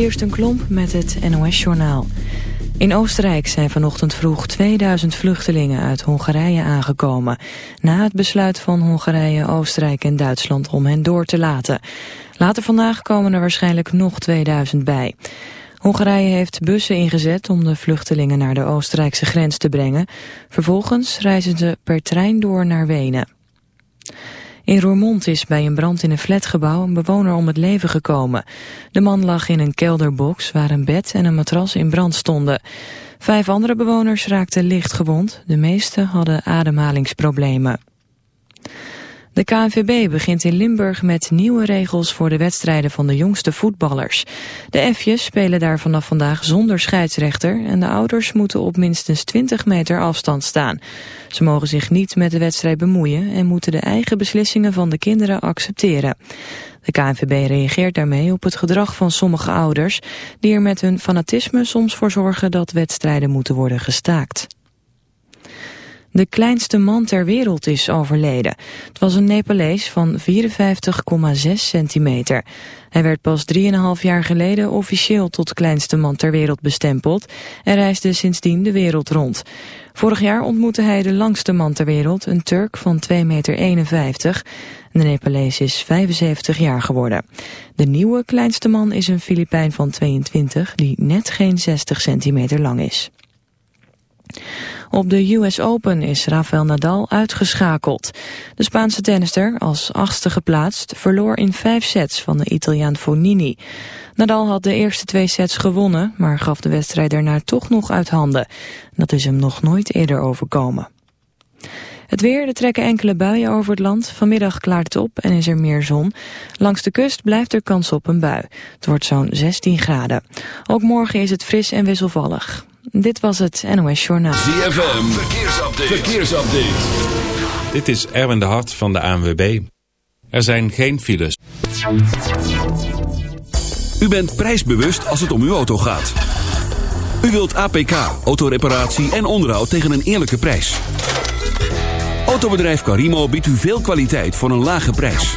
Kirsten Klomp met het NOS-journaal. In Oostenrijk zijn vanochtend vroeg 2000 vluchtelingen uit Hongarije aangekomen... na het besluit van Hongarije, Oostenrijk en Duitsland om hen door te laten. Later vandaag komen er waarschijnlijk nog 2000 bij. Hongarije heeft bussen ingezet om de vluchtelingen naar de Oostenrijkse grens te brengen. Vervolgens reizen ze per trein door naar Wenen. In Roermond is bij een brand in een flatgebouw een bewoner om het leven gekomen. De man lag in een kelderbox waar een bed en een matras in brand stonden. Vijf andere bewoners raakten licht gewond. De meeste hadden ademhalingsproblemen. De KNVB begint in Limburg met nieuwe regels voor de wedstrijden van de jongste voetballers. De F'jes spelen daar vanaf vandaag zonder scheidsrechter en de ouders moeten op minstens 20 meter afstand staan. Ze mogen zich niet met de wedstrijd bemoeien en moeten de eigen beslissingen van de kinderen accepteren. De KNVB reageert daarmee op het gedrag van sommige ouders die er met hun fanatisme soms voor zorgen dat wedstrijden moeten worden gestaakt. De kleinste man ter wereld is overleden. Het was een Nepalees van 54,6 centimeter. Hij werd pas 3,5 jaar geleden officieel tot kleinste man ter wereld bestempeld... en reisde sindsdien de wereld rond. Vorig jaar ontmoette hij de langste man ter wereld, een Turk van 2,51 meter. De Nepalees is 75 jaar geworden. De nieuwe kleinste man is een Filipijn van 22, die net geen 60 centimeter lang is. Op de US Open is Rafael Nadal uitgeschakeld. De Spaanse tennister, als achtste geplaatst, verloor in vijf sets van de Italiaan Fonini. Nadal had de eerste twee sets gewonnen, maar gaf de wedstrijd daarna toch nog uit handen. Dat is hem nog nooit eerder overkomen. Het weer, er trekken enkele buien over het land. Vanmiddag klaart het op en is er meer zon. Langs de kust blijft er kans op een bui. Het wordt zo'n 16 graden. Ook morgen is het fris en wisselvallig. Dit was het NOS Journaal. ZFM, verkeersupdate. verkeersupdate. Dit is Erwin de Hart van de ANWB. Er zijn geen files. U bent prijsbewust als het om uw auto gaat. U wilt APK, autoreparatie en onderhoud tegen een eerlijke prijs. Autobedrijf Carimo biedt u veel kwaliteit voor een lage prijs.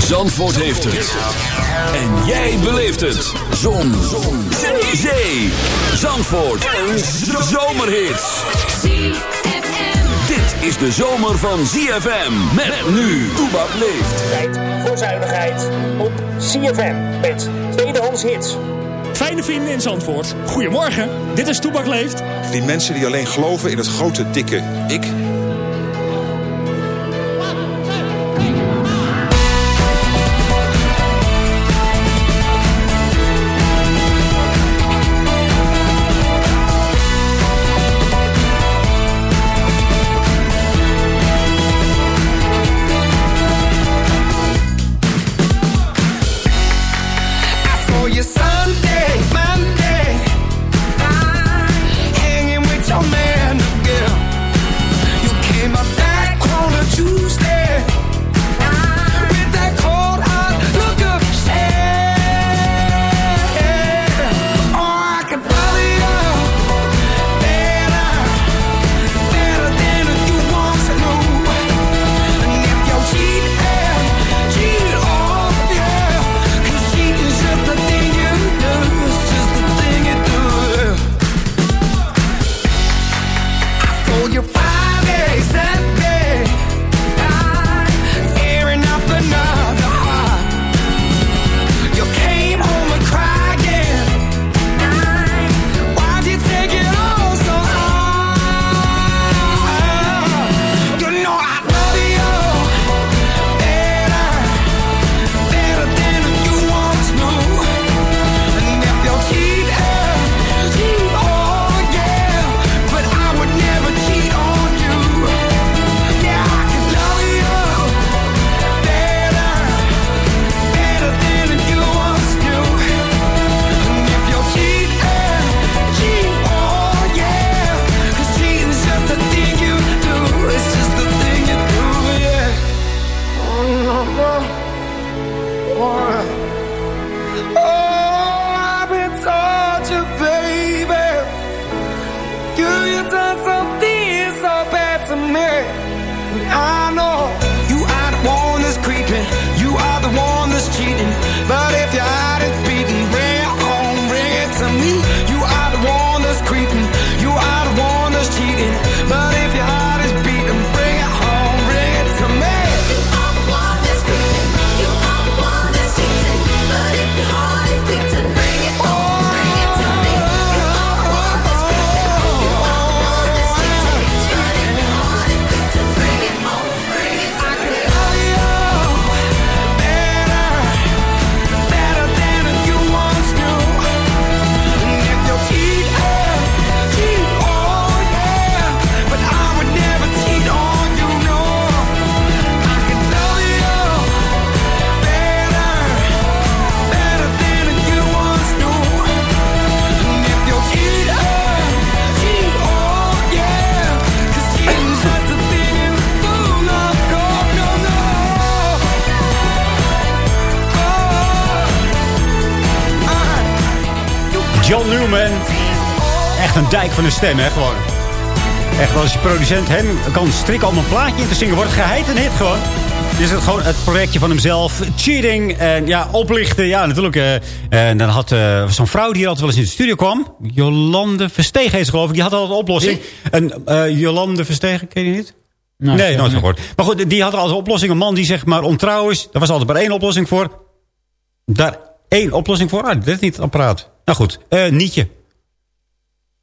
Zandvoort heeft het. En jij beleeft het. Zon. Zon. Zee. Zee. Zandvoort. Een zomerhit. Dit is de zomer van ZFM. Met nu. Toebak leeft. Tijd voor zuinigheid op ZFM. Met tweedehands hits. Fijne vrienden in Zandvoort. Goedemorgen. Dit is Toebak leeft. Die mensen die alleen geloven in het grote, dikke ik... you are the one that's But John Newman. Echt een dijk van een stem, hè, gewoon. Echt, als je producent hem kan strikken om een plaatje in te zingen... wordt geheid een hit, gewoon. Is het gewoon het projectje van hemzelf. Cheating en ja, oplichten. Ja, natuurlijk. Uh, en dan had uh, zo'n vrouw die altijd wel eens in de studio kwam. Jolande Verstegen is geloof ik. Die had altijd een oplossing. En uh, Jolande Verstegen, ken je niet? Nee, nee nooit gehoord. Maar goed, die had als oplossing een man die zeg maar ontrouw is. Daar was altijd maar één oplossing voor. Daar één oplossing voor. Ah, dit is niet het apparaat. Nou goed, uh, Nietje.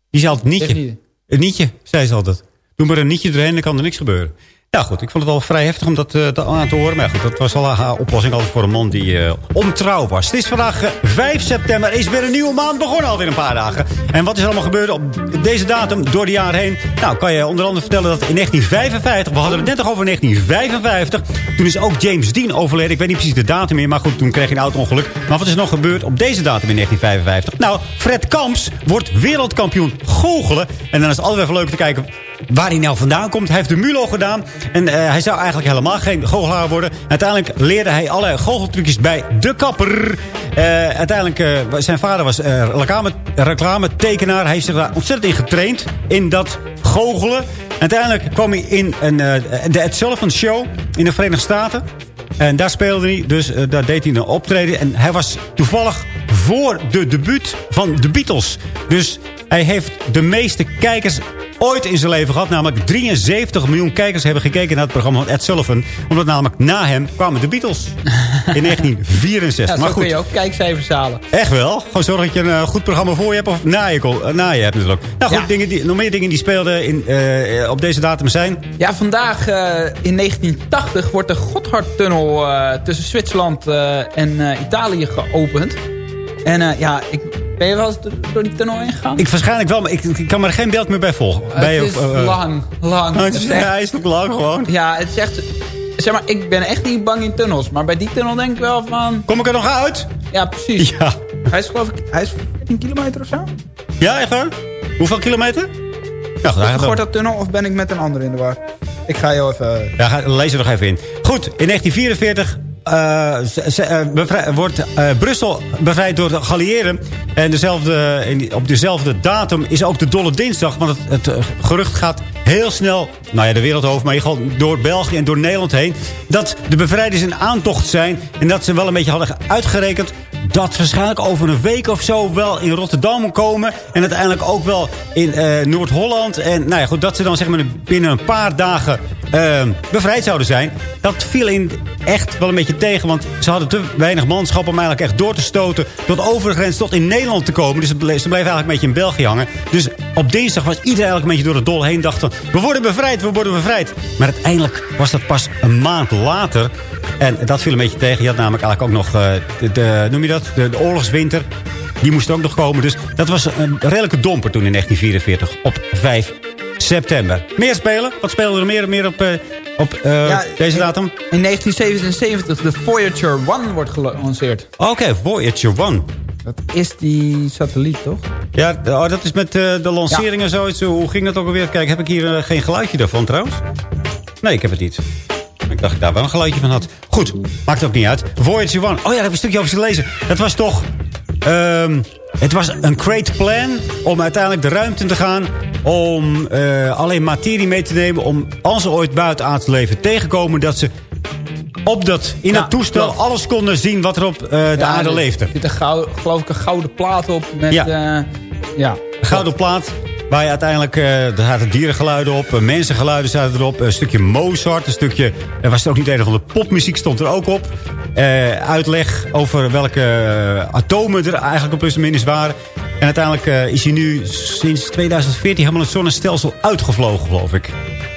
Die zei altijd Nietje. Een Nietje, zei ze altijd. Doe maar een Nietje doorheen, dan kan er niks gebeuren. Ja goed, ik vond het al vrij heftig om dat uh, aan te horen. Maar goed, dat was al een oplossing altijd voor een man die uh, ontrouw was. Het is vandaag uh, 5 september. is weer een nieuwe maand begonnen alweer een paar dagen. En wat is allemaal gebeurd op deze datum door de jaren heen? Nou, kan je onder andere vertellen dat in 1955... We hadden het net nog over 1955. Toen is ook James Dean overleden. Ik weet niet precies de datum meer, maar goed, toen kreeg hij een auto-ongeluk. Maar wat is er nog gebeurd op deze datum in 1955? Nou, Fred Kamps wordt wereldkampioen goochelen. En dan is het altijd even leuk te kijken waar hij nou vandaan komt. Hij heeft de MULO gedaan. En uh, hij zou eigenlijk helemaal geen goochelaar worden. Uiteindelijk leerde hij alle goocheltrucjes bij de kapper. Uh, uiteindelijk, uh, zijn vader was reclame, reclame-tekenaar. Hij heeft zich daar ontzettend in getraind. In dat goochelen. Uiteindelijk kwam hij in een, de Sullivan Show in de Verenigde Staten. En daar speelde hij, dus daar deed hij een optreden. En hij was toevallig voor de debuut van de Beatles. Dus hij heeft de meeste kijkers ooit in zijn leven gehad. Namelijk 73 miljoen kijkers hebben gekeken naar het programma van Ed Sullivan. Omdat namelijk na hem kwamen de Beatles. In 1964. Ja, maar goed. kun je ook kijkcijfers halen. Echt wel? Gewoon zorgen dat je een goed programma voor je hebt of na je, na je hebt natuurlijk. Nou goed, dingen die, nog meer dingen die speelden in, uh, op deze datum zijn. Ja, vandaag uh, in 1980 wordt de Gotthardtunnel uh, tussen Zwitserland en Italië geopend. En ja, ik ben je wel eens door die tunnel heen gegaan? Ik waarschijnlijk wel, maar ik, ik kan me er geen beeld meer bij volgen. Het bij, is uh, lang, lang. Het is, echt, hij is nog lang gewoon. Ja, het is echt... Zeg maar, ik ben echt niet bang in tunnels. Maar bij die tunnel denk ik wel van... Kom ik er nog uit? Ja, precies. Ja. Hij is geloof ik... Hij is 14 kilometer of zo? Ja, echt waar? Hoeveel kilometer? Ja, goed, Wordt dat tunnel of ben ik met een ander in de war? Ik ga je even... Ja, ga, lees er nog even in. Goed, in 1944 uh, uh, wordt uh, Brussel bevrijd door de Galliëren. En dezelfde, op dezelfde datum is ook de Dolle Dinsdag. Want het, gerucht gaat heel snel, nou ja, de wereld over... maar je door België en door Nederland heen... dat de bevrijders in aantocht zijn... en dat ze wel een beetje hadden uitgerekend... dat waarschijnlijk over een week of zo wel in Rotterdam komen... en uiteindelijk ook wel in Noord-Holland. En nou ja, goed, dat ze dan zeg maar binnen een paar dagen bevrijd zouden zijn. Dat viel in echt wel een beetje tegen. Want ze hadden te weinig manschap om eigenlijk echt door te stoten... tot over de grens, tot in Nederland te komen. Dus ze bleef eigenlijk een beetje in België hangen. Dus op dinsdag was iedereen eigenlijk een beetje door het dol heen. Dachten, we worden bevrijd, we worden bevrijd. Maar uiteindelijk was dat pas een maand later. En dat viel een beetje tegen. Je had namelijk eigenlijk ook nog, uh, de, noem je dat, de, de oorlogswinter. Die moest ook nog komen. Dus dat was een redelijke domper toen in 1944 op 5 september. Meer spelen? Wat spelen er meer, meer op, uh, op uh, ja, deze datum? In 1977 de Voyager 1 wordt gelanceerd. Oké, okay, Voyager 1. Dat is die satelliet, toch? Ja, oh, dat is met uh, de lancering ja. en zoiets. Hoe ging dat ook alweer? Kijk, heb ik hier geen geluidje daarvan trouwens? Nee, ik heb het niet. Ik dacht ik daar wel een geluidje van had. Goed, maakt ook niet uit. Voyager 1. Oh ja, daar heb ik een stukje over gelezen. Dat was toch... Um, het was een great plan om uiteindelijk de ruimte in te gaan... om uh, alleen materie mee te nemen... om als ze ooit buiten aan te leven tegenkomen... dat ze op dat, in ja, dat toestel klopt. alles konden zien wat er op uh, de ja, aarde leefde. Er zit een gouden, geloof ik een gouden plaat op. Met, ja. Uh, ja een gouden plaat Waar je uiteindelijk, uh, er zaten dierengeluiden op, uh, mensengeluiden zaten erop. Een stukje Mozart, een stukje, er was er ook niet een van de popmuziek stond er ook op. Uh, uitleg over welke atomen er eigenlijk op plus en minus waren. En uiteindelijk is hij nu sinds 2014 helemaal het zonnestelsel uitgevlogen, geloof ik.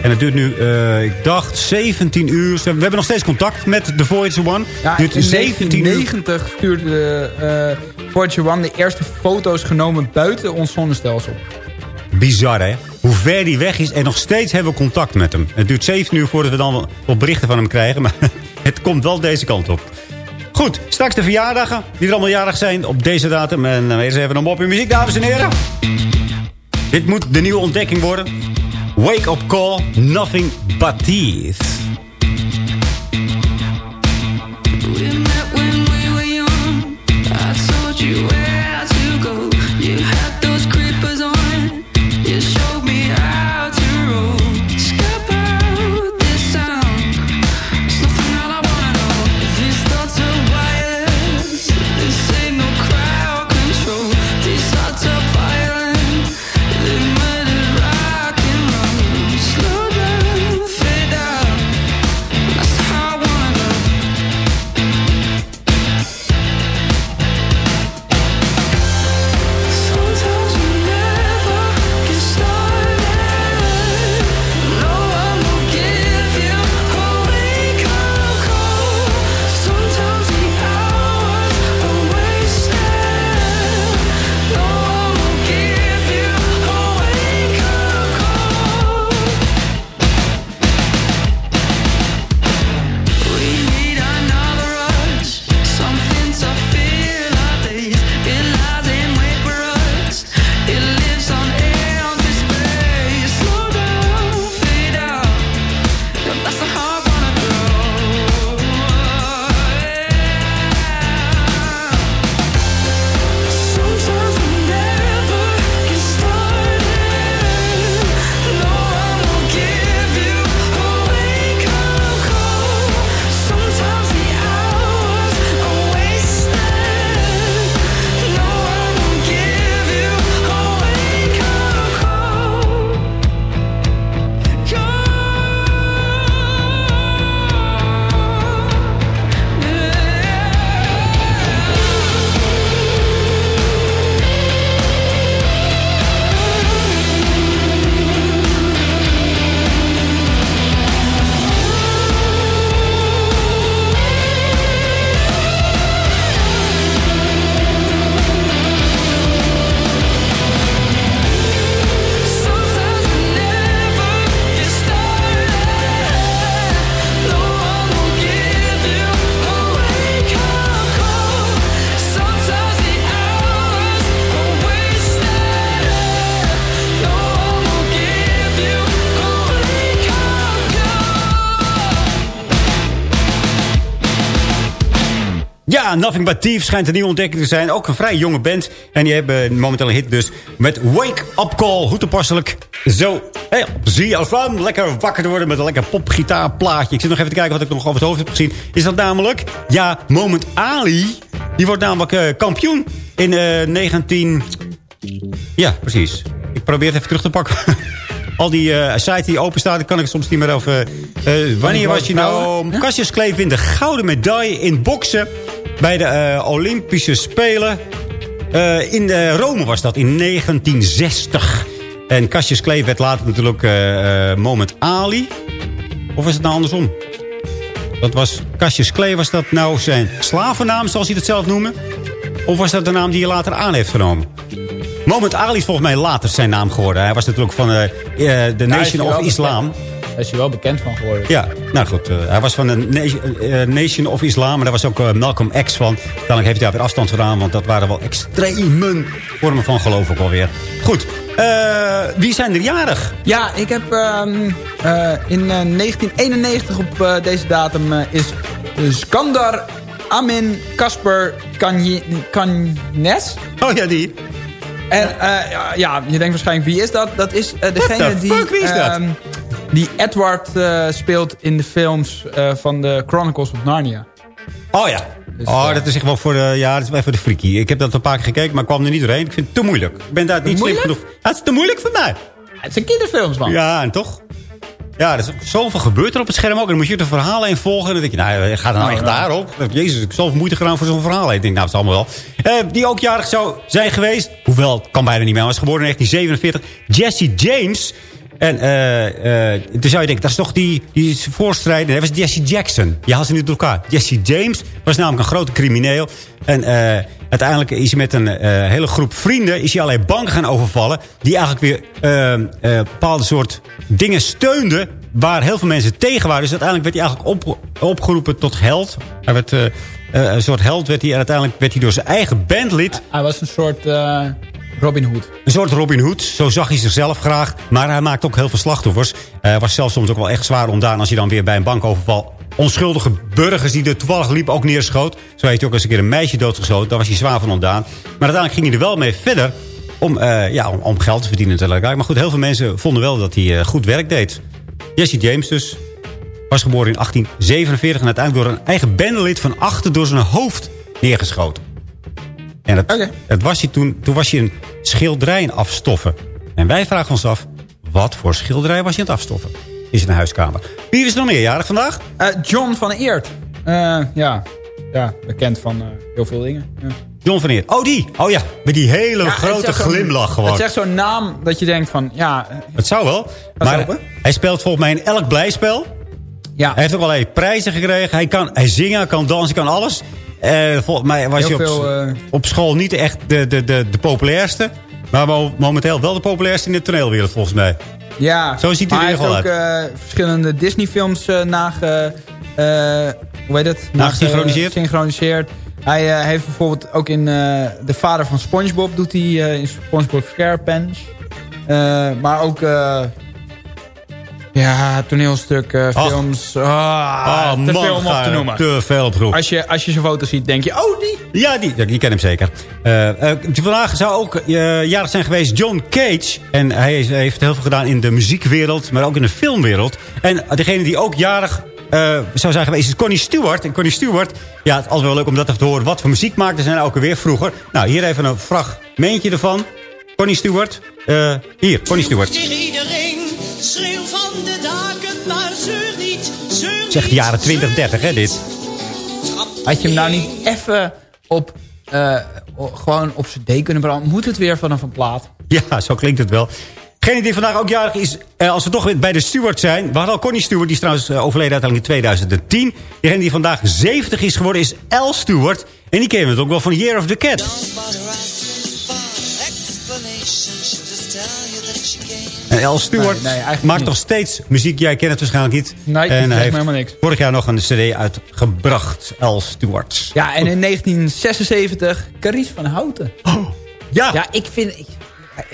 En het duurt nu, uh, ik dacht, 17 uur. We hebben nog steeds contact met de Voyager One. Ja, in 1990 stuurde de uh, Voyager One de eerste foto's genomen buiten ons zonnestelsel. Bizar, hè? Hoe ver die weg is. En nog steeds hebben we contact met hem. Het duurt 7 uur voordat we dan op berichten van hem krijgen. Maar het komt wel deze kant op. Goed, straks de verjaardagen die er allemaal jarig zijn op deze datum. En dan eens even een mop in muziek, dames en heren. Dit moet de nieuwe ontdekking worden. Wake up call, nothing but teeth. Ja, Nothing But Thieves schijnt een nieuwe ontdekking te zijn. Ook een vrij jonge band. En die hebben momenteel een hit dus met Wake Up Call. Hoe toepasselijk. Zo, hey, zie je van lekker wakker te worden met een lekker popgitaarplaatje. Ik zit nog even te kijken wat ik nog over het hoofd heb gezien. Is dat namelijk, ja, Moment Ali. Die wordt namelijk uh, kampioen in uh, 19... Ja, precies. Ik probeer het even terug te pakken. Al die uh, sites die open staan, kan ik soms niet meer over... Wanneer was je nou... Cassius Clay wint de gouden medaille in boksen... bij de uh, Olympische Spelen. in Rome was dat, in 1960. En Cassius Clay werd later natuurlijk Moment Ali. Of is het nou andersom? Dat was Cassius Clay, was dat nou zijn slavennaam, zoals hij het zelf noemde? Of was dat de naam die hij later aan heeft genomen? Moment Ali is volgens mij later zijn naam geworden. Hij was natuurlijk van de uh, uh, Nation of Islam. Daar is hij wel bekend van geworden. Ja, nou goed. Uh, hij was van de Na Nation of Islam. En daar was ook Malcolm X van. Uiteindelijk heeft hij daar weer afstand gedaan. Want dat waren wel extreme vormen van geloof ook alweer. Goed. wie zijn er jarig? Ja, ik heb um, in 1991 op deze datum is Skandar Amin Kasper Kanjes. Oh ja, die. En uh, ja, je denkt waarschijnlijk, wie is dat? Dat is uh, degene die, uh, die Edward uh, speelt in de films van de Chronicles of Narnia. Oh ja. Dus, oh, dat is echt wel voor de, ja, dat is wel voor de freaky. Ik heb dat een paar keer gekeken, maar ik kwam er niet doorheen. Ik vind het te moeilijk. Ik ben daar niet slim genoeg. Het is te moeilijk voor mij. Het zijn kinderfilms, man. Ja, en toch? Ja, er is zoveel gebeurt er op het scherm ook. En dan moet je het verhaal heen volgen. En dan denk je, nou, gaat er nou echt daarop? Jezus, ik heb zoveel moeite gedaan voor zo'n verhaal. Ik denk, nou, het is allemaal wel. Uh, die ook jarig zou zijn geweest. Hoewel, het kan bijna niet meer. Hij was geboren in 1947. Jesse James. En uh, uh, toen zou je denken, dat is toch die, die voorstrijder. Dat was Jesse Jackson. Je haalt ze niet door elkaar. Jesse James was namelijk een grote crimineel. En uh, uiteindelijk is hij met een hele groep vrienden... is hij allerlei banken gaan overvallen... die eigenlijk weer bepaalde soort dingen steunden... waar heel veel mensen tegen waren. Dus uiteindelijk werd hij eigenlijk op, opgeroepen tot held. Hij werd... een soort held werd hij. En uiteindelijk werd hij door zijn eigen bandlid... Hij was een soort... Robin Hood. Een soort Robin Hood. Zo zag hij zichzelf graag. Maar hij maakt ook heel veel slachtoffers. Hij uh, was zelfs soms ook wel echt zwaar ontdaan... als hij dan weer bij een bankoverval onschuldige burgers die er toevallig liepen ook neerschoot. Zo heeft hij ook eens een keer een meisje doodgeschoten. Daar was hij zwaar van ontdaan. Maar uiteindelijk ging hij er wel mee verder... om, uh, ja, om, geld te verdienen natuurlijk. Maar goed, heel veel mensen vonden wel dat hij uh, goed werk deed. Jesse James dus. Was geboren in 1847 en uiteindelijk door een eigen bendelid van achter door zijn hoofd neergeschoten. En het, okay. het was hij toen, toen was hij een schilderij in afstoffen. En wij vragen ons af, wat voor schilderij was je aan het afstoffen? In zijn huiskamer. Wie is er nog meerjarig vandaag? Uh, John van Eert. Uh, ja. ja, bekend van uh, heel veel dingen. Ja. John van Eert. Oh, die. Oh ja, met die hele ja, grote glimlach gewoon. Het is echt zo'n naam dat je denkt van, ja... Het zou wel. Maar hij speelt volgens mij in elk blijspel. Ja. Hij heeft ook allerlei prijzen gekregen. Hij kan hij zingen, hij kan dansen, hij kan alles. Uh, volgens mij was op, veel, uh... op, school niet echt de, de, de, de populairste. Maar momenteel wel de populairste in de toneelwereld volgens mij. Ja, Zo ziet hij er uit. Hij heeft ook uh, verschillende Disney films nage... hoe heet het? Nagesynchroniseerd. Synchroniseerd. Hij heeft bijvoorbeeld ook in De Vader van Spongebob... doet hij in Spongebob SquarePants. maar ook ja, toneelstukken, films. Oh, oh, te man, veel om op te noemen. Te veel op Als je, als je zijn foto ziet, denk je, oh, die. Ja, die, die ken hem zeker. Uh, uh, vandaag zou ook uh, jarig zijn geweest John Cage. En hij heeft heel veel gedaan in de muziekwereld, maar ook in de filmwereld. En degene die ook jarig zou zijn geweest is Connie Stewart. En Connie Stewart, ja, het is altijd wel leuk om dat te horen. Wat voor muziek maakte zij nou ook weer vroeger? Nou, hier even een fragmentje ervan. Connie Stewart. hier, Connie Stewart. Zegt de jaren 20, 30, hè, dit. Had je hem nou niet even op, uh, gewoon op zijn D kunnen branden? Moet het weer vanaf een plaat? Ja, zo klinkt het wel. Degene die vandaag ook jarig is, uh, als we toch weer bij de Stewart zijn. We hadden al Connie Stewart, die is trouwens uh, overleden uiteindelijk in 2010. Degene die vandaag 70 is geworden is L. Stewart. En die kennen we ook wel van Year of the Cat. El Stewart nee, nee, maakt niet. nog steeds muziek. Jij kent het waarschijnlijk niet. Nee, en hij heeft helemaal niks. vorig jaar nog een cd uitgebracht. El Stewart. Ja, en in 1976 Caries van Houten. Oh, ja. Ja, ik vind... Ik,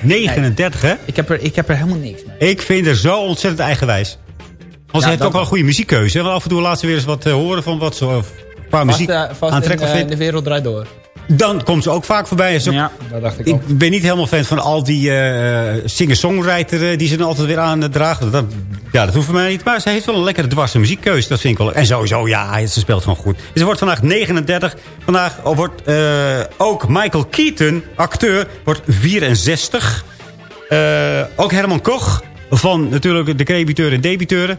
39, hè? Ik heb, er, ik heb er helemaal niks mee. Ik vind er zo ontzettend eigenwijs. Ja, hij heeft ook wel een goede muziekkeuze. Want af en toe laat ze weer eens wat uh, horen van wat zo... qua muziek vast, uh, vast aantrekkelijk in, vindt... de wereld draait door. Dan komt ze ook vaak voorbij. Ook, ja, dat dacht ik ook. Ik ben niet helemaal fan van al die uh, singer-songwriter die ze dan altijd weer aan dragen. Dat, ja, dat hoeft voor mij niet. Maar ze heeft wel een lekkere dwarse muziekkeuze. Dat vind ik wel. En sowieso, ja, ze speelt gewoon goed. Ze wordt vandaag 39. Vandaag wordt uh, ook Michael Keaton, acteur, wordt 64. Uh, ook Herman Koch van natuurlijk de crediteuren en debiteuren.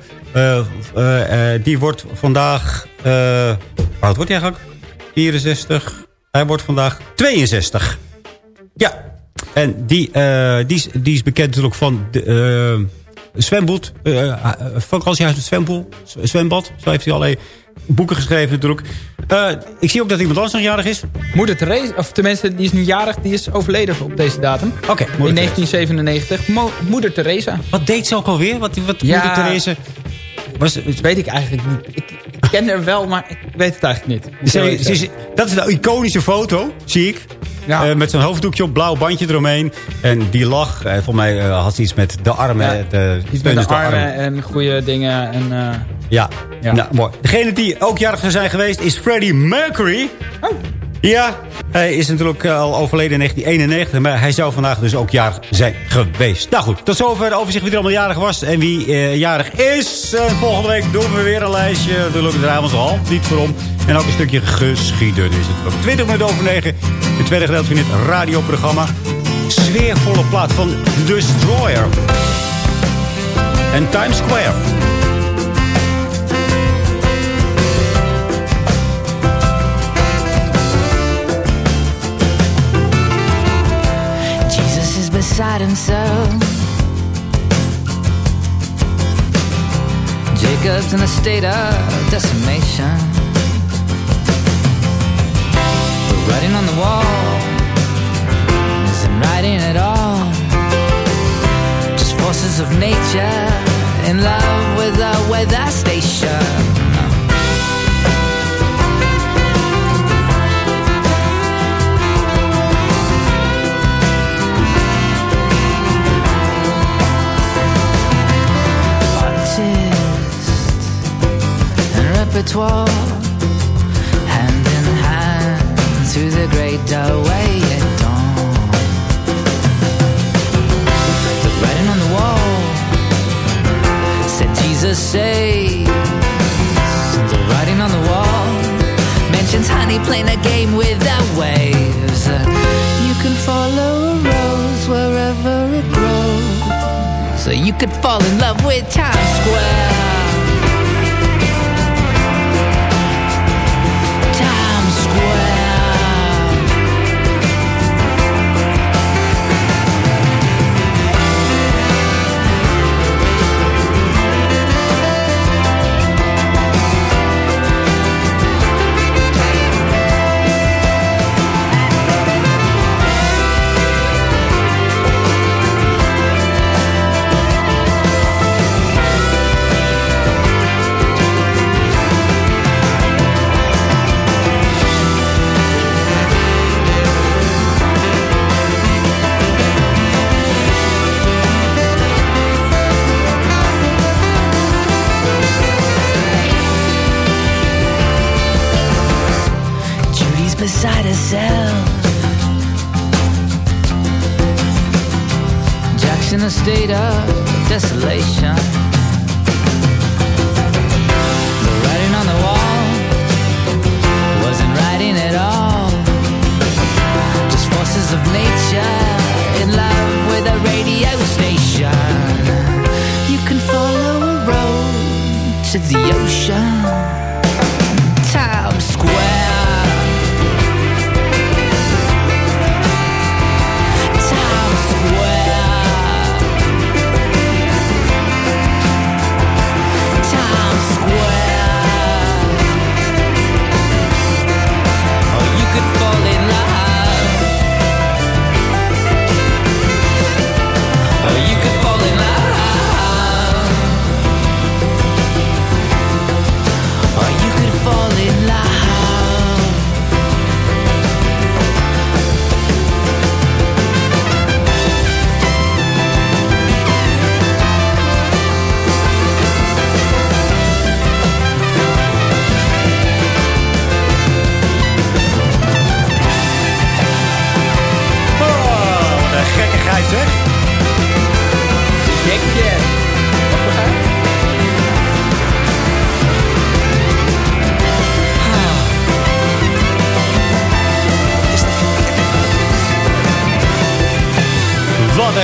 die wordt vandaag... hoe oud wordt hij eigenlijk? 64... Hij wordt vandaag 62. Ja. En die, uh, die, is, die is bekend natuurlijk van de, uh, zwembad. Uh, vakantiehuis met zwembad. zwembad. Zo heeft hij allerlei boeken geschreven natuurlijk. ik zie ook dat iemand anders nog jarig is. Moeder Therese, of tenminste, die is niet jarig. Die is overleden op deze datum. Oké. Okay, in 1997. Mo Moeder Teresa. Wat deed ze ook alweer? Wat, wat ja, Moeder Therese... Was, dat weet ik eigenlijk niet. Ik ken haar wel, maar ik weet het eigenlijk niet. Ze, ze, ze, dat is een iconische foto, zie ik. Ja. Uh, met zo'n hoofddoekje op, blauw bandje eromheen. En die lach, uh, volgens mij uh, had ze iets met de armen. Ja, de, iets met de, de armen, armen en goede dingen. En, ja, ja. Nou, mooi. Degene die ook jarig zou zijn geweest is Freddie Mercury. Oh. Ja, hij is natuurlijk al overleden in 1991. Maar hij zou vandaag dus ook jarig zijn geweest. Nou goed, tot zover de overzicht wie er allemaal jarig was. En wie uh, jarig is. Uh, volgende week doen we weer een lijstje. Lukt draaien ons half niet voor om. En ook een stukje geschiedenis. Het ook 20 minuten over 9. Het tweede gedeelte van dit radioprogramma. Sfeervolle plaat van Destroyer. En Times Square. Himself. Jacob's in a state of decimation. The writing on the wall isn't writing at all. Just forces of nature in love with the weather station. Repertoire Hand in hand through the great doorway at dawn. The writing on the wall said Jesus saves. The writing on the wall mentions honey playing a game with the waves. You can follow a rose wherever it grows. So you could fall in love with Times Square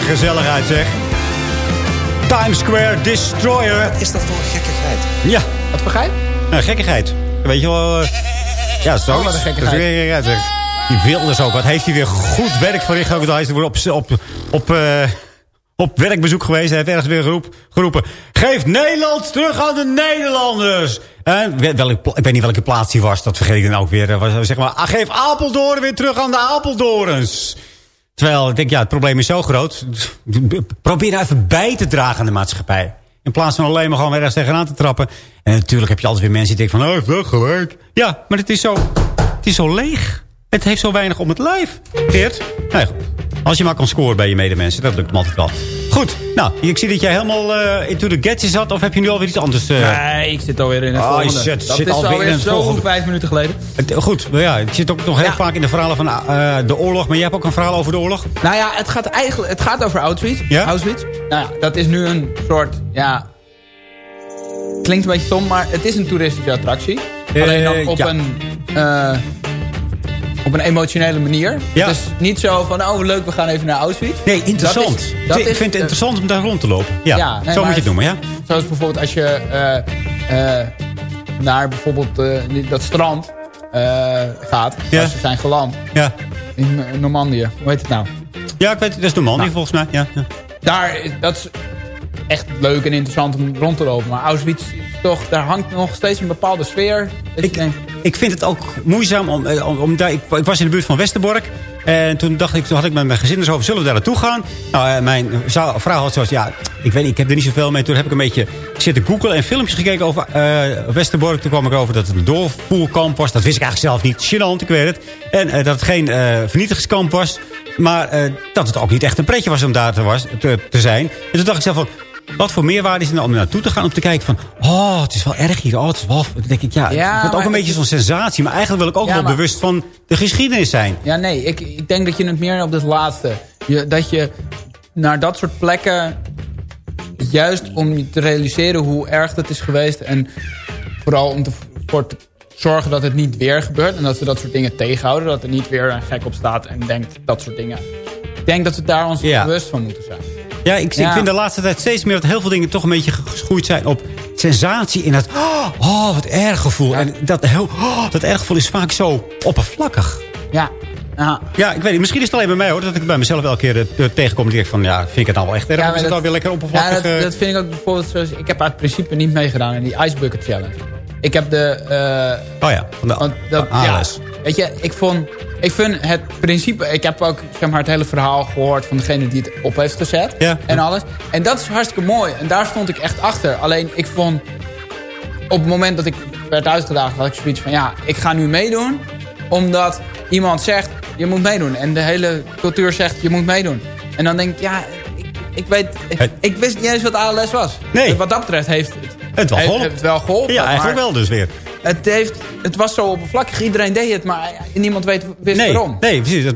gezellig uit, zeg. Times Square Destroyer. Wat is dat voor gekkigheid? Ja, Wat voor geit? nou, gekkigheid. Weet je wel... eh, ja, zo. Oh, wat een gekkigheid. Zeg. Die Wilders ook. Wat heeft hij weer goed werk verricht. Ook, Hij is weer op, op, op, eh, op werkbezoek geweest. Hij heeft ergens weer geroep, geroepen. Geef Nederland terug aan de Nederlanders. En ik weet niet welke plaats die was. Dat vergeet ik dan ook weer. Eh, was, zeg maar, ah, geef Apeldoorn weer terug aan de Apeldoorns. Terwijl ik denk, ja, het probleem is zo groot. Probeer nou even bij te dragen aan de maatschappij. In plaats van alleen maar gewoon ergens tegenaan te trappen. En natuurlijk heb je altijd weer mensen die denken van... Oh, heeft wel gelijk. Ja, maar het is zo, het is zo leeg. Het heeft zo weinig om het lijf. Geert? Ja, goed. Als je maar kan scoren bij je medemensen, dat lukt me altijd wel. Goed, nou, ik zie dat jij helemaal eh into the gadgets zat. Of heb je nu alweer iets anders? eh? Nee, ik zit alweer in het Oh, volgende. zit- dat zit is alweer alweer zo vijf minuten geleden. Het- Goed, maar ja, ik zit ook nog heel Ja. vaak in de verhalen van eh, de oorlog. Maar jij hebt ook een verhaal over de oorlog? Nou ja, het gaat eigenlijk het gaat over Auschwitz. Ja? Auschwitz. Nou ja, dat is nu een soort, ja... Klinkt een beetje stom, maar het is een toeristische attractie. Eh, Alleen dan op ja. een... op een emotionele manier. Ja. Het is niet zo van, oh leuk, we gaan even naar Auschwitz. Nee, interessant. Dat is- dat ik is- vind het interessant om daar rond te lopen. Ja, Ja, nee, zo moet je het noemen, ja? Zoals bijvoorbeeld als je eh, eh, naar bijvoorbeeld eh, dat strand gaat. Ja. Ze zijn geland Ja, in Normandië. Hoe heet het nou? ja ik weet, dat is Normandië Nou. volgens mij. Ja, ja. Daar, dat is echt leuk en interessant om rond te lopen. Maar Auschwitz, toch, daar hangt nog steeds een bepaalde sfeer. Ik- Ik vind het ook moeizaam om, eh, om, om daar... Ik, ik was in de buurt van Westerbork. En toen dacht ik, toen had ik met mijn gezin dus over, zullen we daar naartoe gaan? Nou, eh, mijn vrouw had zoals, ja, ik weet niet, ik heb er niet zoveel mee. Toen heb ik een beetje zitten googlen en filmpjes gekeken over eh, Westerbork. Toen kwam ik over dat het een doorvoerkamp was. Dat wist ik eigenlijk zelf niet. Gênant, ik weet het. En dat het geen vernietigingskamp was. Maar dat het ook niet echt een pretje was om daar te, was, te, te zijn. En toen dacht ik zelf van, wat voor meerwaarde is er nou om naartoe te gaan? Om te kijken van, oh, het is wel erg hier. Oh, het is wel... Dan denk ik, ja, Ja, het wordt ook een beetje zo'n sensatie. Maar eigenlijk wil ik ook Ja, wel maar- bewust van de geschiedenis zijn. ja nee, ik, ik denk dat je het meer op het laatste. Je, dat je naar dat soort plekken, juist om te realiseren hoe erg dat is geweest. En vooral om te, voor te zorgen dat het niet weer gebeurt. En dat we dat soort dingen tegenhouden. Dat er niet weer een gek op staat en denkt dat soort dingen. Ik denk dat we daar ons Ja. bewust van moeten zijn. Ja, ik, ik Ja. vind de laatste tijd steeds meer dat heel veel dingen toch een beetje geschoeid zijn op sensatie. En dat, oh, wat erg gevoel. En dat, heel, oh, dat erg gevoel is vaak zo oppervlakkig. Ja, ja. Ja, ik weet niet. Misschien is het alleen bij mij hoor. Dat ik bij mezelf elke keer eh, tegenkom. En denk van, ja, vind ik het nou wel echt erg? Ja, maar het dat- nou weer lekker Ja, oppervlakkig? dat, eh? dat vind ik ook bijvoorbeeld zoals... Ik heb uit principe niet meegedaan in die Ice Bucket Challenge. Ik heb de... eh, oh ja, van de dat, ja, weet je, ik vond... Ik vind het principe... Ik heb ook zeg maar, het hele verhaal gehoord van degene die het op heeft gezet. Ja. En alles. En dat is hartstikke mooi. En daar stond ik echt achter. Alleen ik vond... Op het moment dat ik werd uitgedaagd had ik zoiets van... Ja, ik ga nu meedoen. Omdat iemand zegt, je moet meedoen. En de hele cultuur zegt, je moet meedoen. En dan denk ik, ja... Ik, ik weet... Ik wist niet eens wat ALS was. Nee. Wat dat betreft heeft het... Wel heeft geholpen. het wel geholpen. Ja, eigenlijk wel dus weer. Het, heeft, het was zo oppervlakkig. Iedereen deed het, maar niemand weet, wist Nee, waarom. nee precies. Het-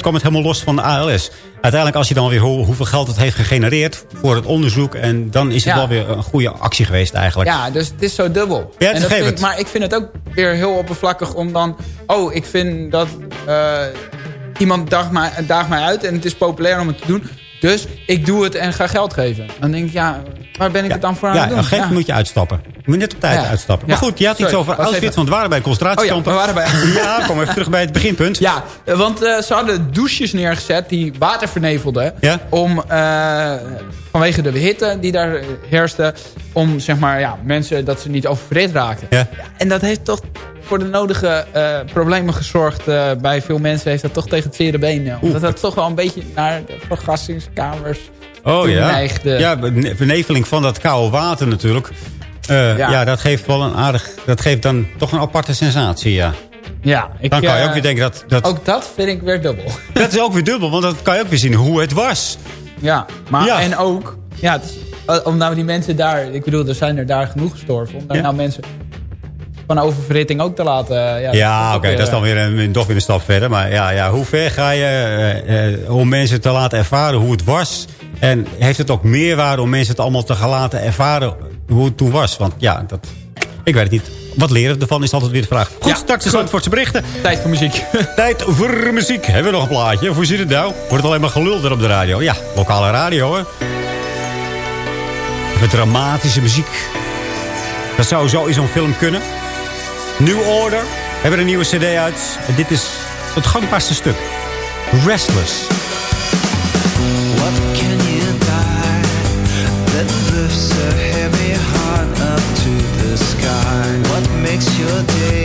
kwam het helemaal los van de ALS. Uiteindelijk als je dan weer hoe, hoeveel geld het heeft gegenereerd voor het onderzoek. En dan is het Ja. wel weer een goede actie geweest eigenlijk. Ja, dus het is zo dubbel. Ja, En dat vind maar ik vind het ook weer heel oppervlakkig om dan... Oh, ik vind dat eh, iemand daagt mij, daagt mij uit en het is populair om het te doen. Dus ik doe het en ga geld geven. Dan denk ik, ja, waar ben ik Ja, het dan voor aan ja, het doen? op een gegeven moment moet je uitstappen. Je moet net op tijd Ja. uitstappen. Ja. Maar goed, je had iets over Auschwitz, even- want we waren bij een Oh ja, we waren bij... Ja, kom even terug bij het beginpunt. Ja, want eh, ze hadden douches neergezet die water vernevelden. Ja. Om, eh, vanwege de hitte die daar heerste. Om zeg maar, ja, mensen dat ze niet oververhit raakten. Ja. en dat heeft toch voor de nodige eh, problemen gezorgd. bij veel mensen heeft dat toch tegen het zere been. eh, Omdat dat toch wel een beetje naar de vergassingskamers Oh ja. neigde. Ja, bene- verneveling van dat koude water natuurlijk. Eh, ja. Ja. dat geeft wel een aardig... Dat geeft dan toch een aparte sensatie, ja. Ja, ik, Dan kan je eh, ook weer denken dat... dat Ook dat vind ik weer dubbel. Dat is ook weer dubbel, want dan kan je ook weer zien hoe het was. Ja, maar Ja. en ook... Ja, het eh, om nou die mensen daar... Ik bedoel, er zijn er daar genoeg gestorven. Om daar Ja. nou mensen van oververhitting ook te laten... Ja, Ja, oké, dat is dan weer een, toch weer een stap verder. Maar ja, ja hoe ver ga je om mensen te laten ervaren hoe het was? En heeft het ook meerwaarde om mensen het allemaal te gaan laten ervaren hoe het toen was? Want ja, dat, ik weet het niet. Wat leren we ervan is altijd weer de vraag. Goed, ja, straks is voor berichten. Tijd voor muziek. Tijd voor muziek. Hebben we nog een plaatje? Of hoe zit het nou? Wordt het alleen maar gelulder op de radio? Ja, lokale radio, hoor. Even dramatische muziek. Dat zou zo in zo'n film kunnen. New Order. Hebben een nieuwe cd uit. En dit is het gangbaarste stuk. Restless. it's your day.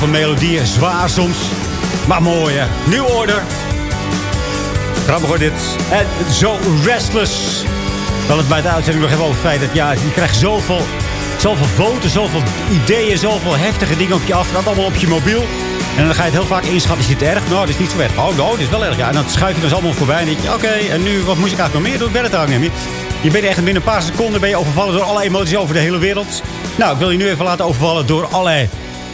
Van melodieën, zwaar soms. Maar mooi, hè? New Order. Grappig voor dit. En zo restless. Dan het bij de uitzending nog even over het feit dat ja, je krijgt zoveel, zoveel foto's, zoveel ideeën, zoveel heftige dingen op je af. Dat allemaal op je mobiel. En dan ga je het heel vaak inschatten. Is dit erg? Nou, dit is niet zo erg. Oh, no, dit is wel erg. Ja, en dan schuif je dus allemaal voorbij. En denk je, oké, en nu, wat moest ik eigenlijk nog meer doen? Bellen hangen. Je bent echt binnen een paar seconden ben je overvallen door alle emoties over de hele wereld. Nou, ik wil je nu even laten overvallen door allerlei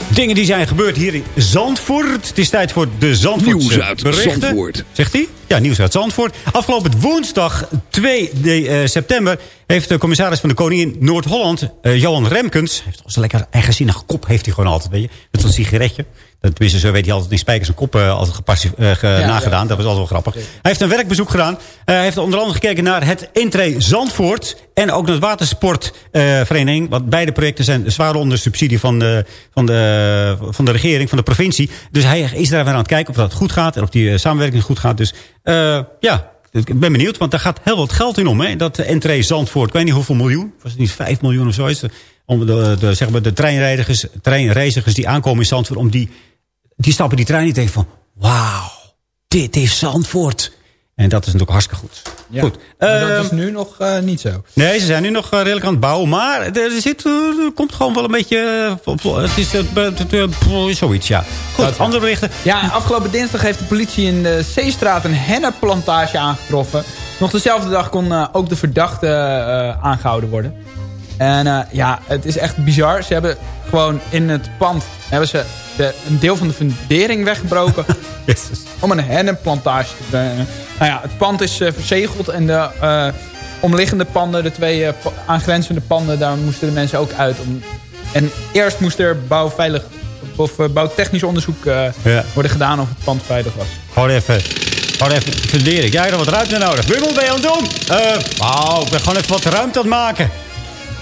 dingen die zijn gebeurd hier in Zandvoort. Het is tijd voor de Zandvoortse Nieuws uit berichten. Zandvoort. Zegt hij? Ja, nieuws uit Zandvoort. Afgelopen woensdag 2 de, eh, september heeft de commissaris van de Koningin Noord-Holland, eh, Johan Remkens, heeft zo'n lekker eigenzinnige kop, heeft hij gewoon altijd, weet je, met zo'n sigaretje. Dat, tenminste, zo weet hij altijd die spijkers zijn kop eh, altijd gepassie, eh, ge- nagedaan. Dat was altijd wel grappig. Hij heeft een werkbezoek gedaan. Eh, hij heeft onder andere gekeken naar het Intree Zandvoort. En ook naar het watersportvereniging. want beide projecten zijn zwaar onder subsidie van de, van, de, van de regering, van de provincie. Dus hij is daar weer aan het kijken of dat goed gaat. En of die eh, samenwerking goed gaat. Dus eh, ja, ik ben benieuwd. Want daar gaat heel wat geld in om. Hè? Dat Entree Zandvoort. Ik weet niet hoeveel miljoen. Was het niet 5 miljoen of zo? Is het? Om de, de, zeg maar de treinreizigers, treinreizigers die aankomen in Zandvoort. Om die, die stappen die trein niet denken van... Wauw, dit is Zandvoort. En dat is natuurlijk hartstikke goed. Ja. Goed. Maar dat Ehm, is nu nog eh, niet zo. Nee, ze zijn nu nog eh, redelijk aan het bouwen. Maar er, zit, eh, er komt gewoon wel een beetje... Het is zoiets, ja. Goed, andere berichten. Ja, afgelopen dinsdag heeft de politie in de Zeestraat een hennepplantage aangetroffen. Nog dezelfde dag kon ook de verdachte eh, aangehouden worden. En eh, ja, het is echt bizar. Ze hebben gewoon in het pand hebben ze de, een deel van de fundering weggebroken. Om een hennepplantage te brengen. Nou ja, het pand is eh, verzegeld en de eh, omliggende panden, de twee pa- aangrenzende panden, daar moesten de mensen ook uit. Om, en eerst moest er bouwveilig of bouwtechnisch onderzoek Ja. worden gedaan of het pand veilig was. Gewoon even... Gewoon even funderen. Jij hebt wat ruimte nodig. Wimmel, ben je aan het doen? Oh, ik ben gewoon even wat ruimte aan het maken.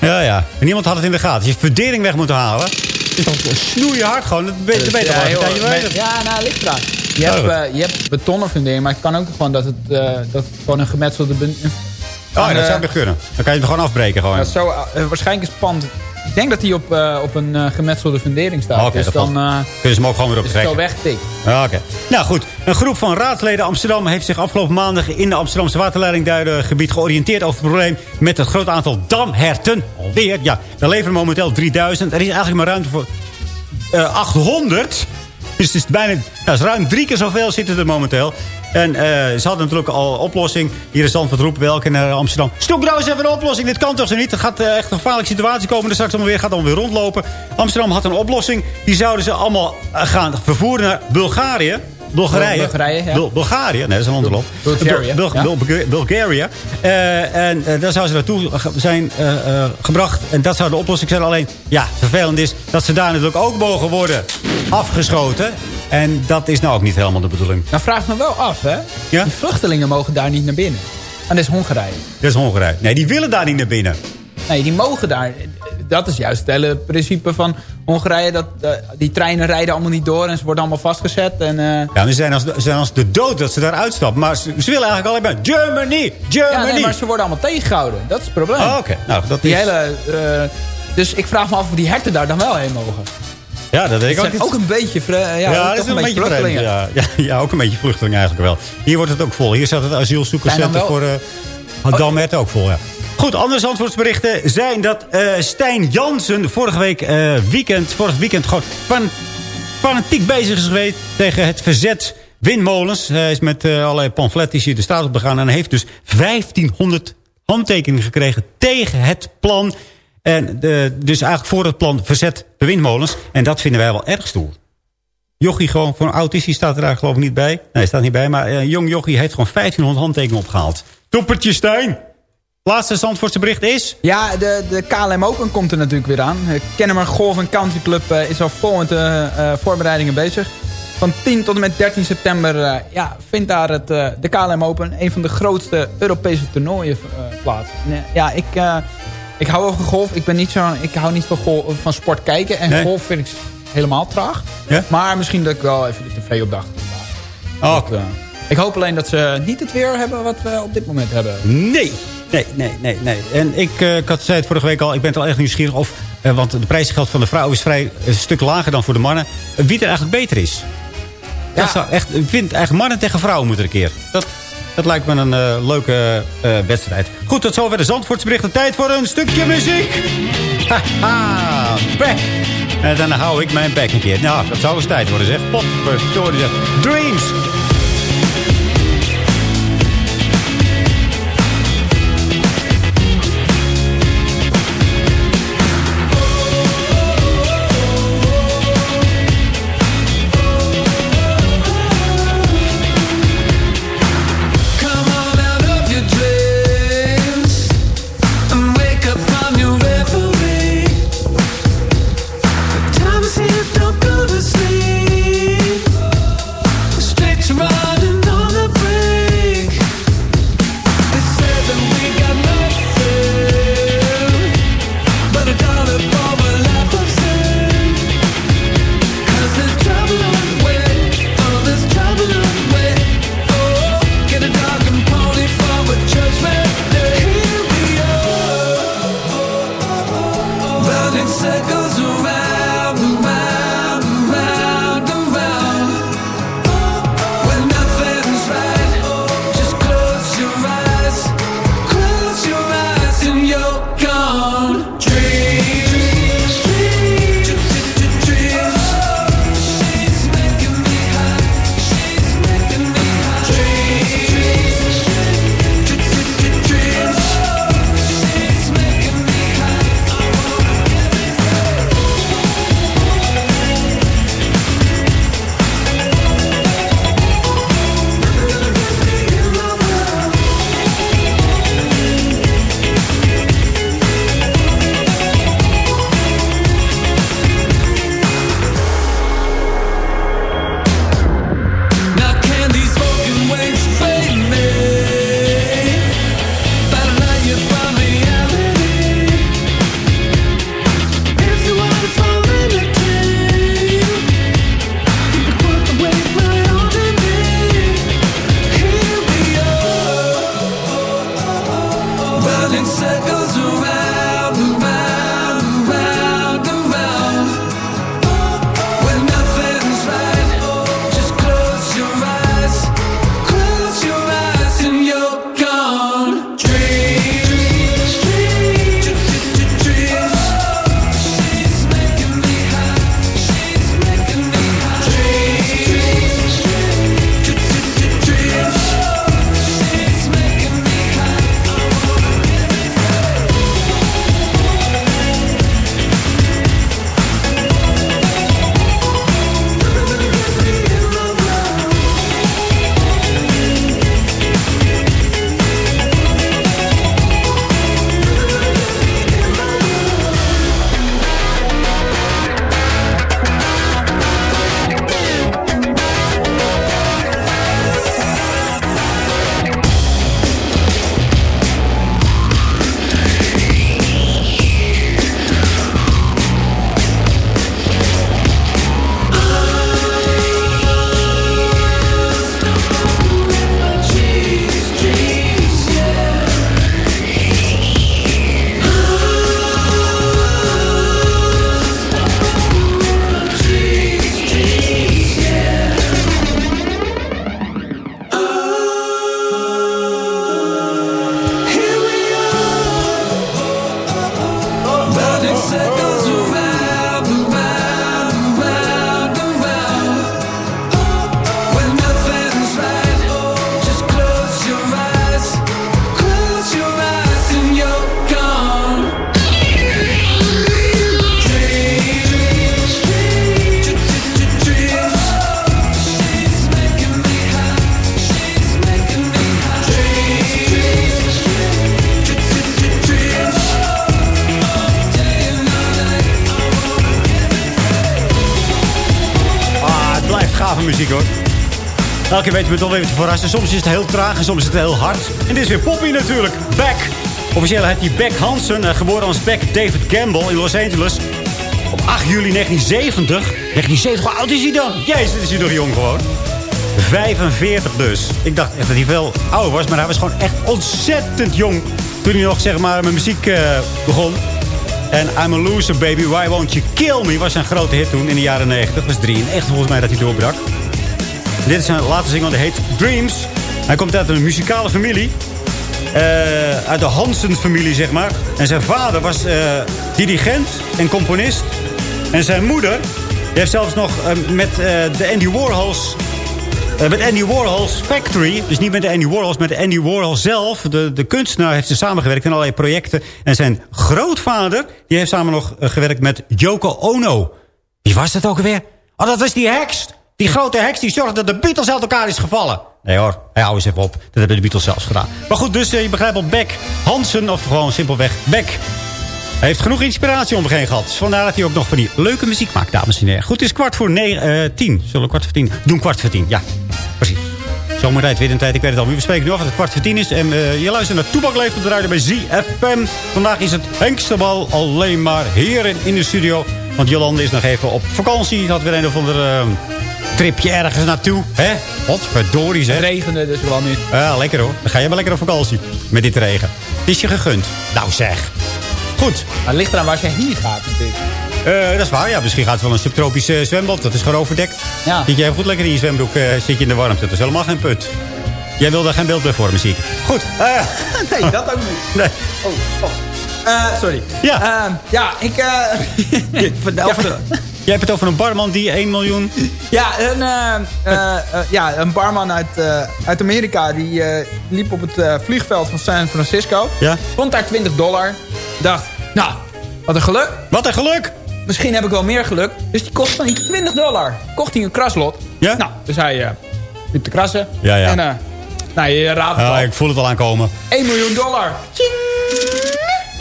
Ja, ja. En niemand had het in de gaten. Je fundering weg moeten halen. Het is toch snoeien hard gewoon. Dat weet, dat weet je ja, wel. met- ja, nou, ligt eraan. Je hebt, eh, je hebt betonnen fundering, maar het kan ook gewoon dat het, eh, dat het gewoon een gemetselde... ben- Oh, ja, dat eh, zou ik kunnen. Dan kan je het gewoon afbreken gewoon. Ja, zo, waarschijnlijk is het pand... Ik denk dat hij op, eh, op een eh, gemetselde fundering staat. Oké, dus dan valt- eh, Kunnen ze hem ook gewoon weer het zo optrekken. wegtikt. Oké. Nou goed, een groep van raadsleden Amsterdam heeft zich afgelopen maandag in de Amsterdamse waterleidingduidengebied georiënteerd over het probleem met het grote aantal damherten. Alweer, ja. Er leven er momenteel 3000. Er is eigenlijk maar ruimte voor eh, 800. Dus het is bijna, nou, is ruim drie keer zoveel zitten er momenteel. En eh, ze hadden natuurlijk al oplossing. Hier is Zandvoort roepen welke naar Amsterdam. Stoek nou eens even een oplossing. Dit kan toch zo niet? Er gaat eh, echt een gevaarlijke situatie komen. Er straks weer, gaat allemaal weer rondlopen. Amsterdam had een oplossing. Die zouden ze allemaal eh, gaan vervoeren naar Bulgarije. Bulgarije. Bulgarije, ja. Bul- Bulgarije. Nee, dat is een ander land. Bulgaria, Bul- Bul- Bul- Bulgaria. Eh, en eh, daar zouden ze naartoe zijn eh, gebracht. En dat zou de oplossing zijn. Alleen, ja, vervelend is dat ze daar natuurlijk ook mogen worden afgeschoten. En dat is nou ook niet helemaal de bedoeling. Nou vraag me wel af, hè. Ja? Die vluchtelingen mogen daar niet naar binnen. En dat is Hongarije. Dat is Hongarije. Nee, die willen daar niet naar binnen. Nee, die mogen daar. Dat is juist het hele principe van Hongarije. Dat, eh, die treinen rijden allemaal niet door en ze worden allemaal vastgezet. En, eh, Ja, ze zijn als, ze zijn als de dood dat ze daar uitstappen. Maar ze, ze willen eigenlijk alleen maar Germany, ja, Germany. nee, maar ze worden allemaal tegengehouden. Dat is het probleem. Oh, oké. Nou, dat Die is... hele, eh, dus ik vraag me af of die herten daar dan wel heen mogen. Ja, dat weet ik ook niet. ook een beetje, ja, Ja, dat is een beetje vluchtelingen. Ja, ja, ja, ook een beetje vluchtelingen eigenlijk wel. Hier wordt het ook vol. Hier staat het asielzoekerscentrum voor uh, Dalmet ook vol, ja. Goed, andere antwoordsberichten zijn dat eh, Stijn Jansen vorige week eh, weekend, vorig weekend gewoon fan, fanatiek bezig is geweest tegen het verzet windmolens. Hij is met eh, allerlei pamfletten hier de straat op gegaan en heeft dus 1500 handtekeningen gekregen tegen het plan. En dus eigenlijk voor het plan verzet de windmolens. En dat vinden wij wel erg stoer. Jochie gewoon, voor een oud is, die staat er daar geloof ik niet bij. Nee, staat niet bij. Maar een jong jochie heeft gewoon 1500 handtekeningen opgehaald. Toppertje Stijn. Laatste Zandvoortse bericht is... Ja, de, de KLM Open komt er natuurlijk weer aan. De Kennemer Golf Country Club eh, is al vol met de eh, voorbereidingen bezig. Van 10 tot en met 13 september eh, ja, vindt daar het, eh, de KLM Open... een van de grootste Europese toernooien eh, plaats. Nee, ja, ik, eh, ik hou wel van golf. Ik, ben niet zo, ik hou niet van, golf, van sport kijken. En Nee. golf vind ik helemaal traag. Ja? Maar misschien dat ik wel even de tv op dag Oh, Dat, eh, Ik hoop alleen dat ze niet het weer hebben wat we op dit moment hebben. Nee. Nee, nee, nee. nee. En ik, eh, ik had zei het vorige week al, ik ben er al echt nieuwsgierig of... Uh, want het prijsgeld van de vrouw is vrij eh, een stuk lager dan voor de mannen. Wie er eigenlijk beter is. Ja. Dat zou echt, ik vind eigenlijk mannen tegen vrouwen moeten een keer. Dat, dat lijkt me een leuke wedstrijd. Goed, tot zover de Zandvoortsberichten. Tijd voor een stukje muziek. Haha, back. En dan hou ik mijn bek een keer. Nou, dat zou eens tijd worden, zeg. Potverdorie, Dreams. Elke keer je het wel weer te verrassen. Soms is het heel traag en soms is het heel hard. En dit is weer Poppy natuurlijk. Beck. Officieel heet hij Beck Hansen. Eh, geboren als Beck David Campbell in Los Angeles. Op 8 juli 1970. 1970, hoe oud is hij dan? Jezus, is hij nog jong gewoon. 45 dus. Ik dacht echt dat hij veel ouder was. Maar hij was gewoon echt ontzettend jong. Toen hij nog zeg maar met muziek eh, begon. En I'm a loser baby, why won't you kill me? Was zijn grote hit toen in de jaren 90. Dat was 3 en echt volgens mij dat hij doorbrak. Dit is zijn laatste single, die heet Dreams. Hij komt uit een muzikale familie. Uh, uit de Hansen-familie, zeg maar. En zijn vader was uh, dirigent en componist. En zijn moeder heeft zelfs nog uh, met de Andy Warhols... met Andy Warhol's Factory, dus niet met de Andy Warhols, met Andy Warhol zelf, de, de kunstenaar, heeft ze samengewerkt in allerlei projecten. En zijn grootvader, die heeft samen nog gewerkt met Yoko Ono. Wie was dat ook weer? Oh, dat was die Hex. Die grote heks die zorgde dat de Beatles uit elkaar is gevallen. Nee hoor, hey, hou eens even op. Dat hebben de Beatles zelfs gedaan. Maar goed, dus eh, je begrijpt al, Beck Hansen, of gewoon simpelweg Beck... Hij heeft genoeg inspiratie om zich heen gehad. Vandaar dat hij ook nog van die leuke muziek maakt, dames en heren. Goed, het is kwart voor negen, eh, tien. Zullen we kwart voor tien? Doen kwart voor tien, ja. Precies. Zomertijd, weer een tijd, ik weet het al. We spreken nu af dat het kwart voor tien is. En eh, je luistert naar Toebak Leeft op de bij ZFM. Vandaag is het Hengstebal alleen maar heren in de studio. Want Jolande is nog even op vakantie. Had weer een of ander eh, tripje ergens naartoe. Hè? Wat verdorie zeg. Het regende dus wel nu. Ja, lekker hoor. Dan ga je wel lekker op vakantie. Met dit regen. Het is je gegund. Nou zeg. Goed. Maar het ligt eraan waar ze heen gaat natuurlijk. Eh, dat is waar, ja. Misschien gaat het wel een subtropisch eh, zwembad. Dat is gewoon overdekt. Ja. Zit jij goed lekker in je zwembroek, eh, zit je in de warmte. Dat is helemaal geen put. Jij wil daar geen beeld bij vormen, zie ik. Goed. nee, dat ook niet. nee. Oh, oh. Sorry. Ja. Eh, ja, ik... vertel Ja, Jij hebt het over een barman die 1 miljoen... Ja, een, eh, eh, eh, ja, een barman uit, uit Amerika. Die liep op het vliegveld van San Francisco. Ja. Vond daar 20 dollar. Dacht, nou, wat een geluk. Wat een geluk! Misschien heb ik wel meer geluk. Dus die kost van die 20 dollar. Kocht hij een kraslot. Ja? Nou, dus hij liep te krassen. Ja, ja. En nou, je raadt het al. ik voel het al aankomen. 1 miljoen dollar.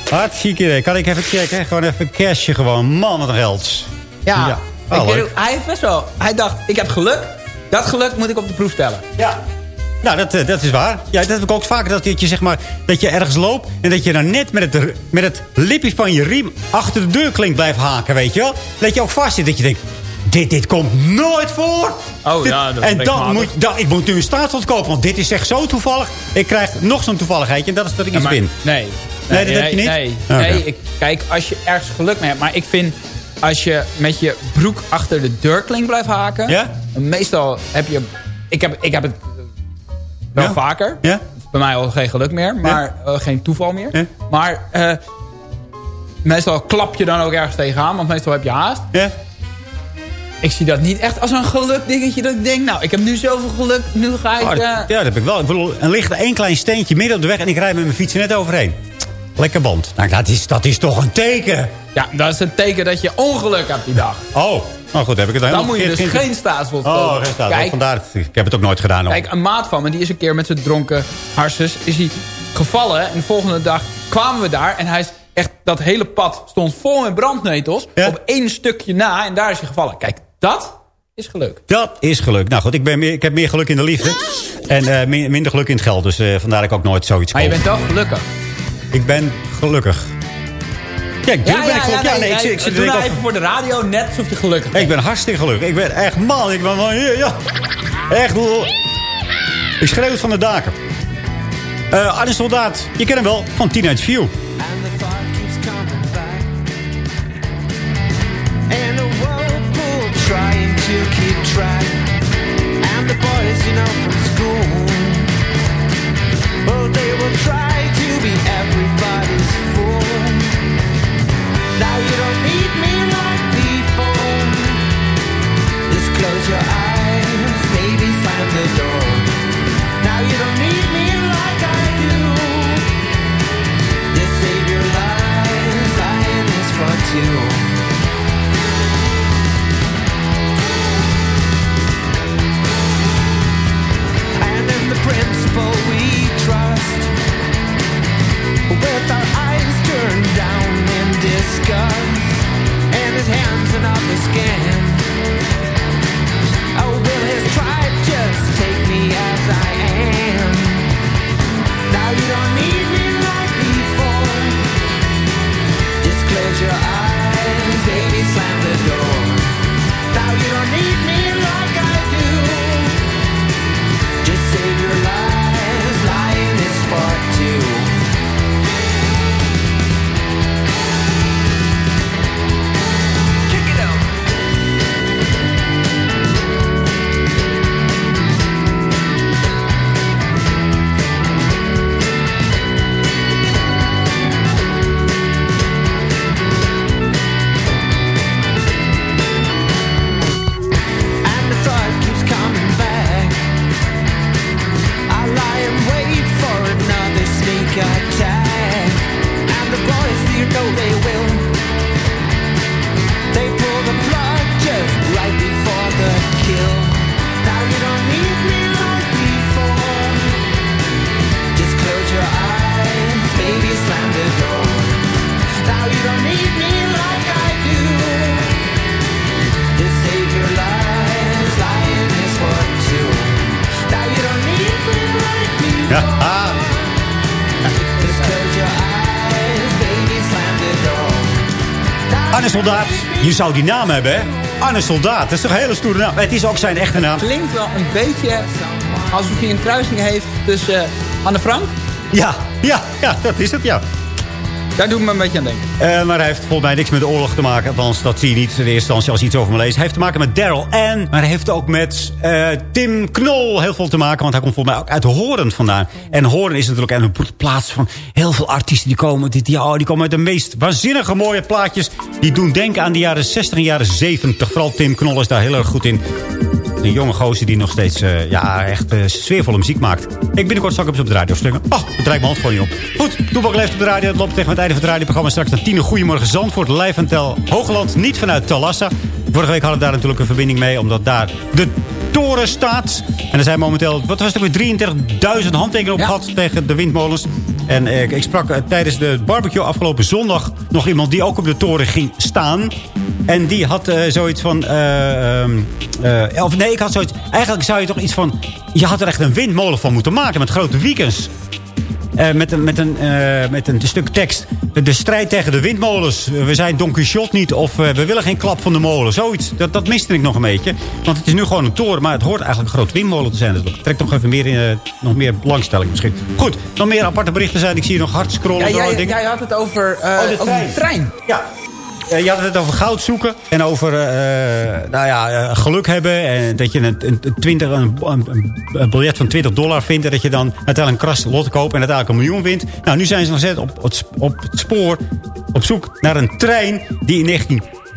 Hartstikke idee. Kan ik even checken? Gewoon even een cashje gewoon. Man, wat een geld. Ja. Oh, hij heeft best wel... Hij dacht, ik heb geluk. Dat geluk moet ik op de proef stellen. Ja. Nou, dat, eh, dat is waar. Ja, dat heb ik ook vaak. Dat je, zeg maar, dat je ergens loopt en dat je dan net met het, met het lipje van je riem achter de deurklink blijft haken, weet je wel? Dat je ook vast zit. Dat je denkt, dit, dit komt nooit voor. Oh, Dit- ja, dat En dan moet, dan, ik moet nu een staatslot kopen, want dit is echt zo toevallig. Ik krijg nog zo'n toevalligheidje en dat is dat ik Ja, iets maar- win. Nee. Nee, dat heb je niet? Nee, nee ik, kijk, als je ergens geluk mee hebt. Maar ik vind, als je met je broek achter de deurklink blijft haken. Ja? Meestal heb je... Ik heb, ik heb het wel Ja? vaker. Ja? Bij mij al geen geluk meer. Maar eh, geen toeval meer. Maar eh, meestal klap je dan ook ergens tegenaan. Want meestal heb je haast. Ja? Ik zie dat niet echt als een geluk dingetje. Dat ik denk, nou, ik heb nu zoveel geluk. Nu ga ik... Oh, eh, dat, ja, dat heb ik wel. Ik bedoel, er ligt één klein steentje midden op de weg en ik rijd met mijn fiets net overheen. Lekker band. Nou, dat is, dat is toch een teken. ja, dat is een teken dat je ongeluk hebt die dag. Oh, nou goed, heb ik het Dan helemaal moet je dus verkeerd geen staatsbod Oh, geen Vandaar, ik heb het ook nooit gedaan. hoor. Kijk, een maat van me, die is een keer met zijn dronken harses, is hij gevallen. En de volgende dag kwamen we daar en hij is echt, dat hele pad stond vol met brandnetels. Ja? Op één stukje na en daar is hij gevallen. Kijk, dat is geluk. Dat is geluk. Nou goed, ik, ben meer, ik heb meer geluk in de liefde. En eh, mi- minder geluk in het geld. Dus eh, vandaar dat ik ook nooit zoiets Maar je bent wel gelukkig. Ik ben gelukkig. Ja, ik ben ik gelukkig. Ja, nee, ik, zit- ik, zit er nou ik even voor de radio, net alsof je gelukkig Ik bent. ben hartstikke gelukkig. Ik ben echt man. Ik ben van hier, ja. Echt. Ik schreeuw het van de daken. Eh Arne Soldaat, je kent hem wel, van Teenage View. Trying to keep track. And the boys, you know, from principle we trust, with our eyes turned down in disgust, and his hands in the skin. Soldaat. Je zou die naam hebben, hè? Arne Soldaat. Dat is toch een hele stoere naam. Het is ook zijn echte naam. Klinkt wel een beetje alsof hij een kruising heeft tussen eh, Anne Frank. Ja, ja, ja, dat is het, ja. Daar doet me een beetje aan denken. Uh, maar hij heeft volgens mij niks met de oorlog te maken. Althans, dat zie je niet in eerste instantie als je iets over me leest. Hij heeft te maken met Daryl Ann. Maar hij heeft ook met uh, Tim Knol heel veel te maken. Want hij komt volgens mij ook uit Horen vandaan. En Horen is natuurlijk een plaats van heel veel artiesten die komen. Die, die, oh, die komen uit de meest waanzinnige mooie plaatjes. Die doen denken aan de jaren 60 en jaren 70. Vooral Tim Knol is daar heel erg goed in. Een jonge gozer die nog steeds uh, ja, echt uh, sfeervolle muziek maakt. Ik binnenkort zal ik op de radio slingen. Oh, het draait mijn hand gewoon niet op. Goed, Toebak leeft op de radio. Het loopt tegen het einde van het radioprogramma. Straks naar tien Goedemorgen Zandvoort. Live van Tel Hoogland. Niet vanuit Talassa. Vorige week hadden we daar natuurlijk een verbinding mee. Omdat daar de toren staat. En er zijn momenteel, wat was het weer, 33.000 handtekeningen op ja. gehad tegen de windmolens. En eh, ik sprak tijdens de barbecue afgelopen zondag nog iemand die ook op de toren ging staan. En die had uh, zoiets van... of nee, ik had zoiets... Eigenlijk zou je toch iets van... Je had er echt een windmolen van moeten maken met grote weekends. Met, een, met, een, met een stuk tekst. De strijd tegen de windmolens. We zijn Don Quixote niet. Of we willen geen klap van de molen. Zoiets. Dat, dat miste ik nog een beetje. Want het is nu gewoon een toren. Maar het hoort eigenlijk een groot windmolen te zijn. Dat trekt nog even meer, in, nog meer belangstelling misschien. Goed. Nog meer aparte berichten zijn. Ik zie je nog hard scrollen. Ja, jij, jij, had het over, oh, de, over trein. de trein. Ja. Uh, je had het over goud zoeken en over uh, nou ja, geluk hebben. En dat je een, een, 20, een, een, biljet van 20 dollar vindt. En dat je dan uiteindelijk een kras lot koopt en uiteindelijk een miljoen wint. Nou, nu zijn ze nog steeds op, op het spoor op zoek naar een trein die in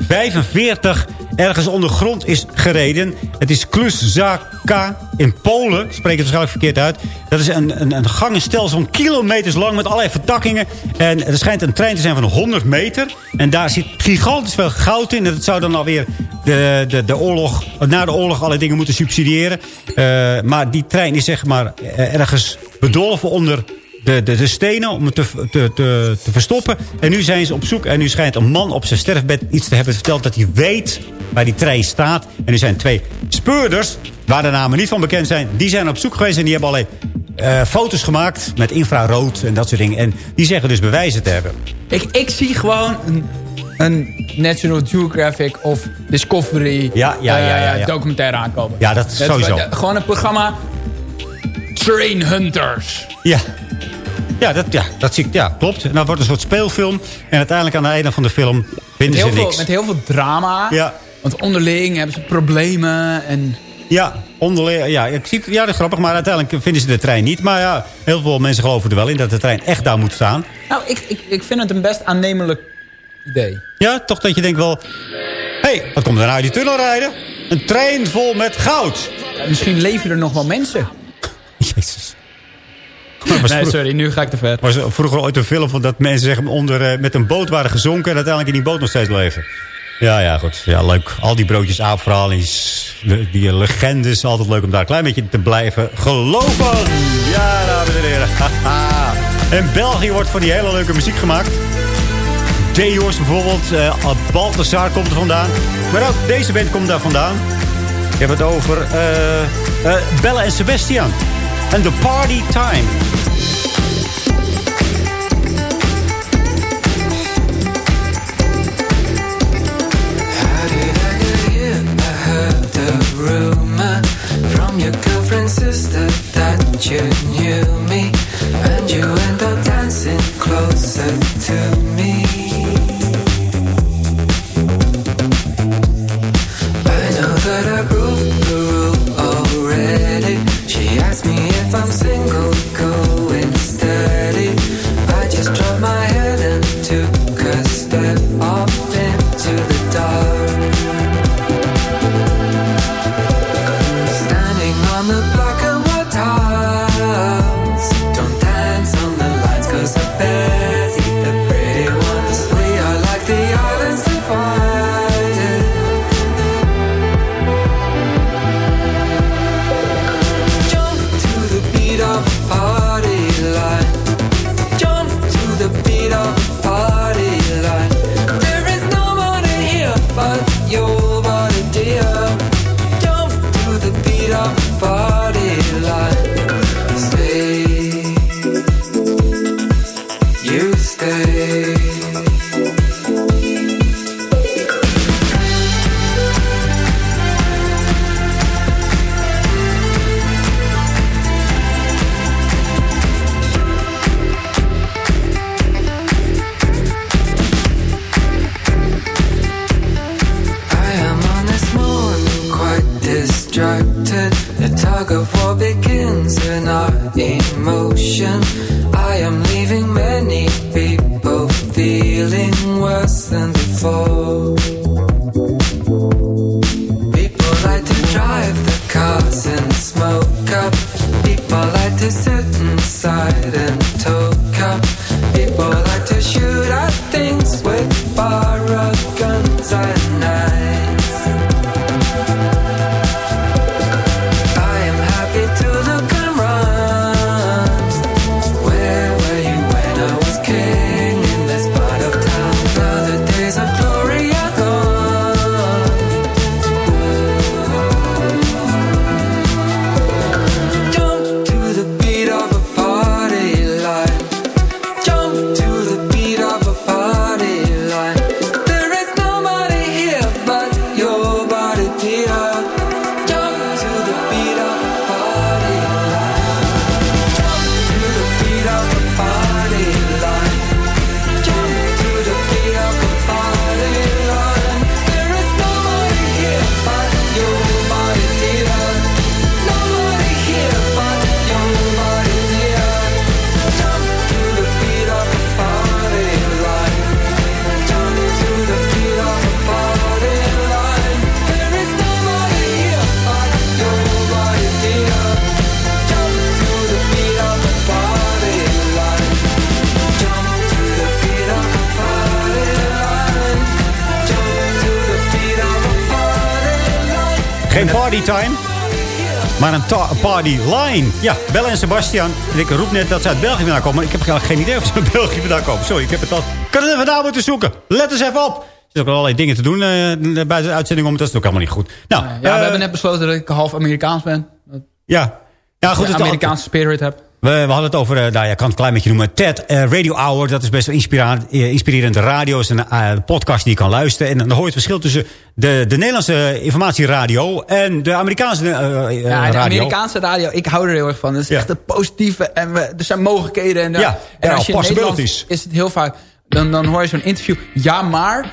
1945 ergens ondergrond is gereden. Het is Klusaka in Polen. Ik spreek het waarschijnlijk verkeerd uit. Dat is een, een, een gangenstelsel van kilometers lang met allerlei vertakkingen. En er schijnt een trein te zijn van 100 meter. En daar zit gigantisch veel goud in. Dat zou dan alweer de, de, de oorlog, na de oorlog alle dingen moeten subsidiëren. Uh, maar die trein is zeg maar ergens bedolven onder de, de, de stenen om het te, te, te, te, verstoppen. En nu zijn ze op zoek. En nu schijnt een man op zijn sterfbed iets te hebben verteld... dat hij weet waar die trein staat. En nu zijn twee speurders, waar de namen niet van bekend zijn... die zijn op zoek geweest en die hebben allerlei uh, foto's gemaakt... met infrarood en dat soort dingen. En die zeggen dus bewijzen te hebben. Ik, ik zie gewoon een, een National Geographic of Discovery ja, ja, ja, ja, ja. documentaire aankomen. Ja, dat is sowieso. gewoon een programma... Train Hunters. Ja, ja, dat, ja, dat zie ik. Ja, klopt. En dan wordt een soort speelfilm. En uiteindelijk aan het einde van de film vinden ze niks. Veel, met heel veel drama. Ja. Want onderling hebben ze problemen. En... Ja, onderling. Ja, ik zie, ja, dat is grappig. Maar uiteindelijk vinden ze de trein niet. Maar ja, heel veel mensen geloven er wel in dat de trein echt daar moet staan. Nou, ik, ik, ik vind het een best aannemelijk idee. Ja, toch dat je denkt wel... Hé, hey, wat komt er nou uit die tunnel rijden? Een trein vol met goud. Misschien leven er nog wel mensen. Jezus. Nee, sorry, nu ga ik te ver. was vroeger ooit een film van dat mensen zeg, onder, uh, met een boot waren gezonken... en uiteindelijk in die boot nog steeds leven. Ja, ja, goed. Ja, leuk. Al die broodjes aapverhaal, die, die legendes. Altijd leuk om daar een klein beetje te blijven geloven. Ja, dames en heren. in België wordt voor die hele leuke muziek gemaakt. Deos bijvoorbeeld. Uh, Balthasar komt er vandaan. Maar ook deze band komt daar vandaan. Ik heb het over uh, uh, Bella en Sebastian. En The Party Time. rumor from your girlfriend's sister that you Turn my party line. Ja, Bella en Sebastian. En ik roep net dat ze uit België vandaan komen. Maar ik heb eigenlijk geen idee of ze uit België vandaan komen. Sorry, ik heb het al... Kan het even daar moeten zoeken. Let eens even op. Er zitten ook allerlei dingen te doen eh, bij de uitzending om. Dat is ook allemaal niet goed. Nou, Ja, we eh, hebben net besloten dat ik half Amerikaans ben. Ja. Ja, goed. een Amerikaanse spirit heb. We, we hadden het over, eh, nou ja, ik kan het een klein beetje noemen, TED eh, Radio Hour. Dat is best wel inspirerend. eh, inspirerende radio. is een podcast die je kan luisteren. En dan hoor je het verschil tussen de, de Nederlandse informatieradio en de Amerikaanse eh, Ja, de radio. Amerikaanse radio, ik hou er heel erg van. Het is echt het positieve en we, er zijn mogelijkheden. En, Ja, en als je possibilities. is het heel vaak, dan, dan hoor je zo'n interview. Ja, maar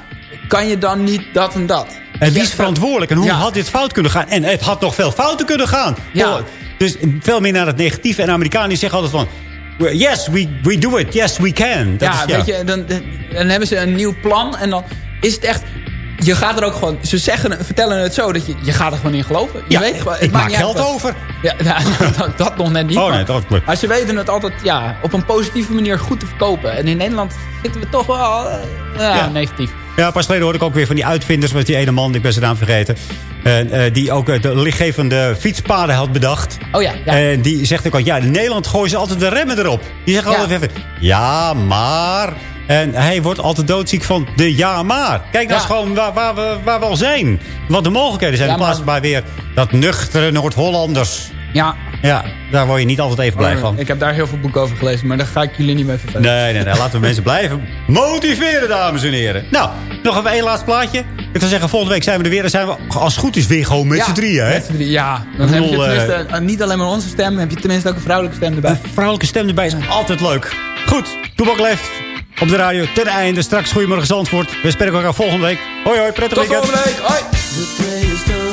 kan je dan niet dat en dat? En wie is verantwoordelijk? En hoe Ja. had dit fout kunnen gaan? En het had nog veel fouten kunnen gaan. Ja. Dus veel meer naar het negatieve. En Amerikanen zeggen altijd van... Yes, we, we do it. Yes, we can. Dat ja, is, weet je, dan, dan hebben ze een nieuw plan en dan is het echt... Je gaat er ook gewoon... Ze zeggen, vertellen het zo dat je... Je gaat er gewoon in geloven. Je Ja, weet het ik maak uit geld over. Ja, ja, dat, dat nog net niet. Oh, maar, nee, dat klopt. maar ze weten het altijd ja, op een positieve manier goed te verkopen. En in Nederland zitten we toch wel eh, ja, Ja. negatief. Ja, pas geleden hoorde ik ook weer van die uitvinders. Was die ene man, ik ben zijn naam vergeten. En, eh, die ook eh, de lichtgevende fietspaden had bedacht. Oh ja, ja. En die zegt ook al, ja, in Nederland gooien ze altijd de remmen erop. Die zeggen Ja. altijd even, ja, maar... En hij wordt altijd doodziek van de ja, maar. Kijk, dat Ja. is gewoon waar, waar, we, waar we al zijn. Wat de mogelijkheden zijn. Ja, in plaats maar- van bij weer dat nuchtere Noord-Hollanders. Ja, Ja, daar word je niet altijd even blij van. ik heb daar heel veel boeken over gelezen, maar daar ga ik jullie niet mee vertellen. Nee, nee, nee. Laten we mensen blijven motiveren, dames en heren. Nou, nog even één laatste plaatje. Ik zou zeggen, volgende week zijn we er weer. Dan zijn we, als het goed is, weer gewoon met Ja, z'n drieën, hè? met z'n drieën, ja. Dan heb je tenminste eh, eh, niet alleen maar onze stem, heb je tenminste ook een vrouwelijke stem erbij. Een vrouwelijke stem erbij is altijd leuk. Goed, Toebak leeft op de radio ten einde. Straks Goedemorgen Zandvoort. We spreken elkaar volgende week. Hoi, hoi. Prettig Tot weekend. volgende week. Hoi.